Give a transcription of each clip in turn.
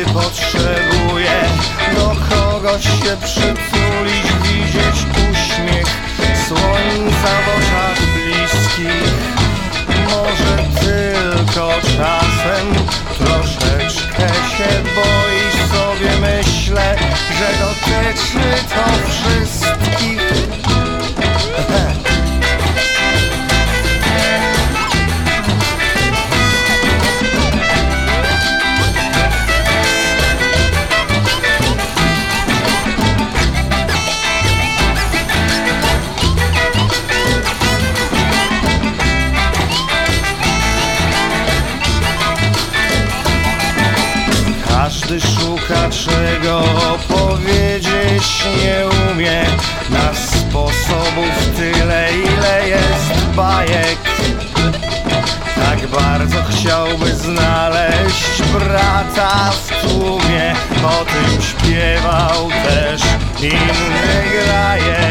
potrzebuje do kogoś się przytulić, widzieć uśmiech słońca w oczach bliskich. Może tylko czasem troszeczkę się boisz sobie myślę, że dotyczy to wszystkich. Szuka czego powiedzieć nie umie. Na sposobów tyle ile jest bajek. Tak bardzo chciałby znaleźć brata w tłumie. O tym śpiewał też inny grajek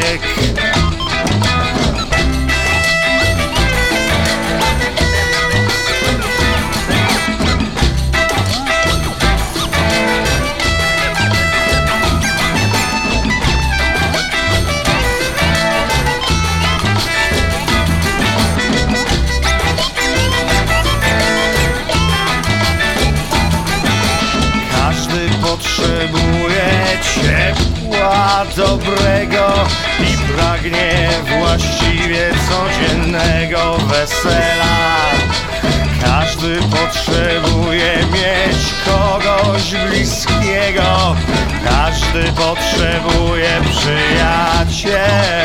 dobrego i pragnie właściwie codziennego wesela. Każdy potrzebuje mieć kogoś bliskiego, każdy potrzebuje przyjaciela.